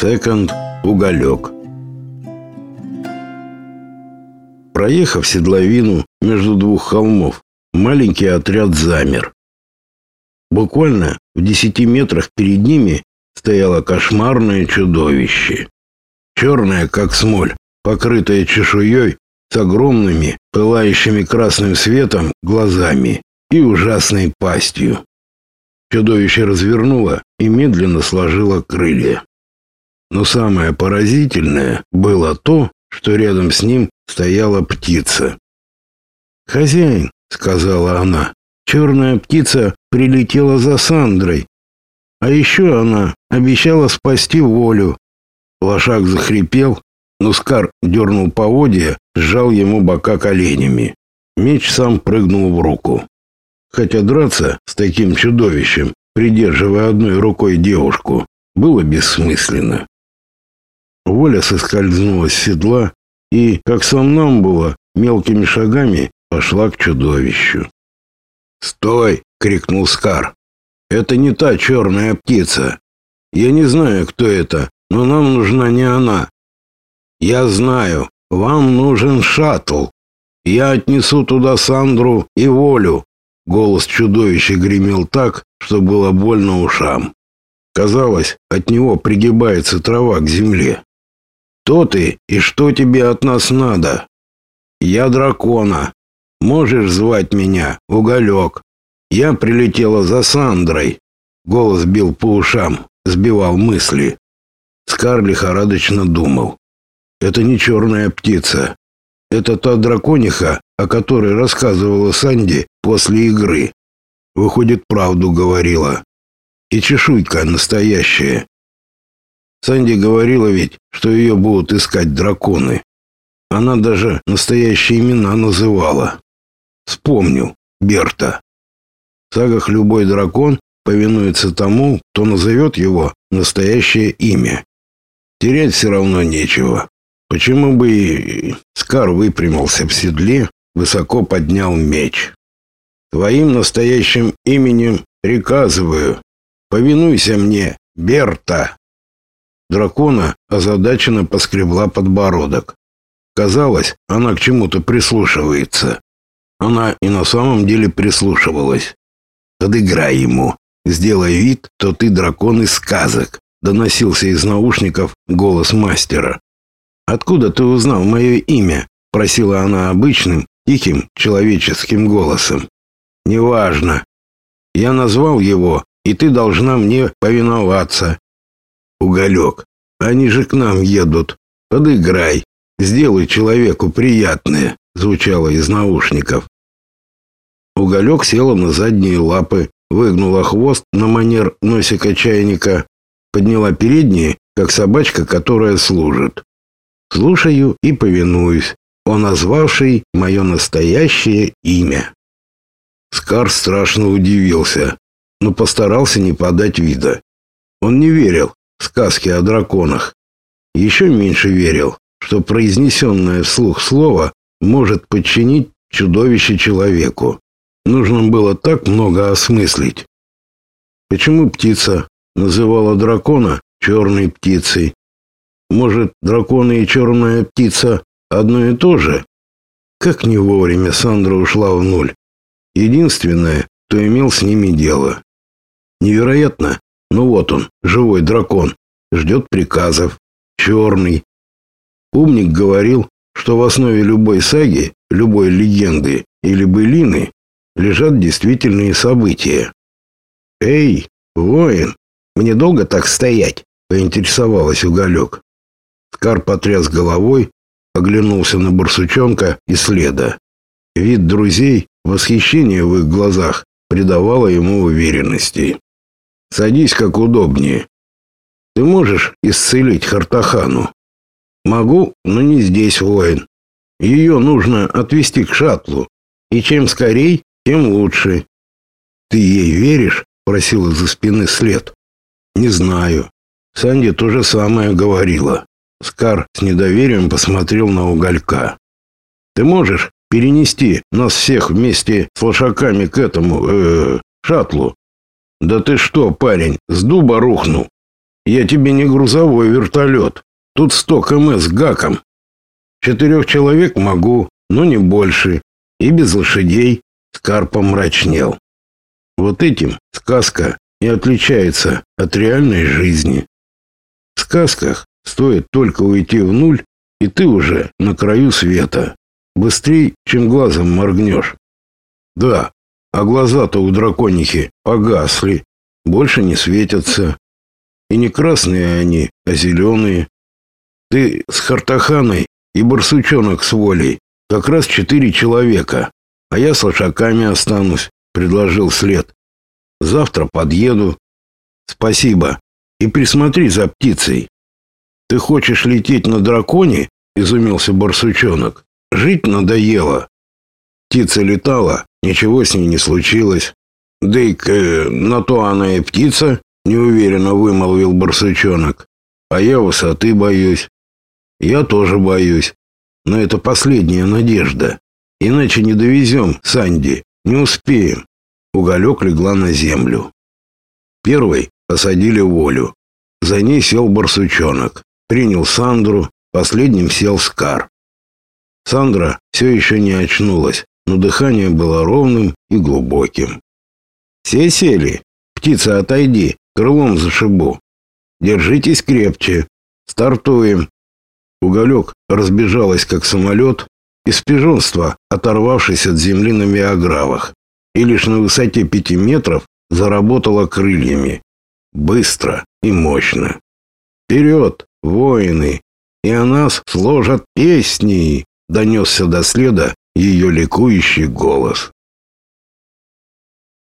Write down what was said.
Секонд «Уголек». Проехав седловину между двух холмов, маленький отряд замер. Буквально в десяти метрах перед ними стояло кошмарное чудовище. Черное, как смоль, покрытое чешуей, с огромными, пылающими красным светом глазами и ужасной пастью. Чудовище развернуло и медленно сложило крылья. Но самое поразительное было то, что рядом с ним стояла птица. «Хозяин», — сказала она, — «черная птица прилетела за Сандрой. А еще она обещала спасти волю». Лошак захрипел, но Скар дернул поводья, сжал ему бока коленями. Меч сам прыгнул в руку. Хотя драться с таким чудовищем, придерживая одной рукой девушку, было бессмысленно. Воля соскользнула с седла и, как сам нам было, мелкими шагами пошла к чудовищу. «Стой!» — крикнул Скар. «Это не та черная птица. Я не знаю, кто это, но нам нужна не она. Я знаю, вам нужен шаттл. Я отнесу туда Сандру и Волю». Голос чудовища гремел так, что было больно ушам. Казалось, от него пригибается трава к земле. Кто ты и что тебе от нас надо? Я дракона. Можешь звать меня Уголек. Я прилетела за Сандрой. Голос бил по ушам, сбивал мысли. Скар лихорадочно думал. Это не черная птица. Это та дракониха, о которой рассказывала Санди после игры. Выходит, правду говорила. И чешуйка настоящая. Санди говорила ведь, что ее будут искать драконы. Она даже настоящие имена называла. Вспомнил. Берта. В сагах любой дракон повинуется тому, кто назовет его настоящее имя. Терять все равно нечего. Почему бы и... Скар выпрямился в седле, высоко поднял меч. Твоим настоящим именем приказываю. Повинуйся мне, Берта. Дракона озадаченно поскребла подбородок. Казалось, она к чему-то прислушивается. Она и на самом деле прислушивалась. «Подыграй ему. Сделай вид, что ты дракон из сказок», — доносился из наушников голос мастера. «Откуда ты узнал мое имя?» — просила она обычным, тихим, человеческим голосом. «Неважно. Я назвал его, и ты должна мне повиноваться. Уголек, они же к нам едут. Подыграй, сделай человеку приятное, звучало из наушников. Уголек села на задние лапы, выгнула хвост на манер носика чайника, подняла передние, как собачка, которая служит. Слушаю и повинуюсь, о назвавший мое настоящее имя. Скар страшно удивился, но постарался не подать вида. Он не верил, сказки о драконах. Еще меньше верил, что произнесенное вслух слово может подчинить чудовище человеку. Нужно было так много осмыслить. Почему птица называла дракона черной птицей? Может, драконы и черная птица одно и то же? Как не вовремя Сандра ушла в нуль. Единственное, кто имел с ними дело. Невероятно, ну вот он, живой дракон, ждет приказов, черный. Умник говорил, что в основе любой саги, любой легенды или былины лежат действительные события. «Эй, воин, мне долго так стоять?» — поинтересовалась Уголек. Скар потряс головой, оглянулся на барсучонка и следа. Вид друзей, восхищение в их глазах придавало ему уверенности. Садись как удобнее. Ты можешь исцелить Хартахану? Могу, но не здесь, воин. Ее нужно отвезти к шаттлу. И чем скорей, тем лучше. Ты ей веришь? Просил из-за спины след. Не знаю. Санди то же самое говорила. Скар с недоверием посмотрел на уголька. Ты можешь перенести нас всех вместе с лошаками к этому, э, шаттлу? Да ты что, парень, с дуба рухнул? Я тебе не грузовой вертолет. Тут 100 км с гаком. Четырех человек могу, но не больше. И без лошадей. Скар помрачнел. Вот этим сказка и отличается от реальной жизни. В сказках стоит только уйти в нуль, и ты уже на краю света. Быстрей, чем глазом моргнешь. Да, а глаза-то у драконихи погасли, больше не светятся. И не красные они, а зеленые. Ты с Хартаханой и барсучонок с волей. Как раз четыре человека. А я с лошаками останусь, предложил след. Завтра подъеду. Спасибо. И присмотри за птицей. Ты хочешь лететь на драконе? Изумился барсучонок. Жить надоело. Птица летала, ничего с ней не случилось. Дейк, э, на то она и птица, неуверенно вымолвил барсучонок. А я высоты боюсь. Я тоже боюсь. Но это последняя надежда. Иначе не довезем Санди, не успеем. Уголек легла на землю. Первый посадили волю. За ней сел барсучонок. Принял Сандру, последним сел Скар. Сандра все еще не очнулась, но дыхание было ровным и глубоким. Все сели. Птица, отойди, крылом зашибу. Держитесь крепче. Стартуем. Уголек разбежалась, как самолет, из пижонства, оторвавшись от земли на миогравах, и лишь на высоте пяти метров заработала крыльями. Быстро и мощно. Вперед, воины! И о нас сложат песни! Донесся до следа ее ликующий голос.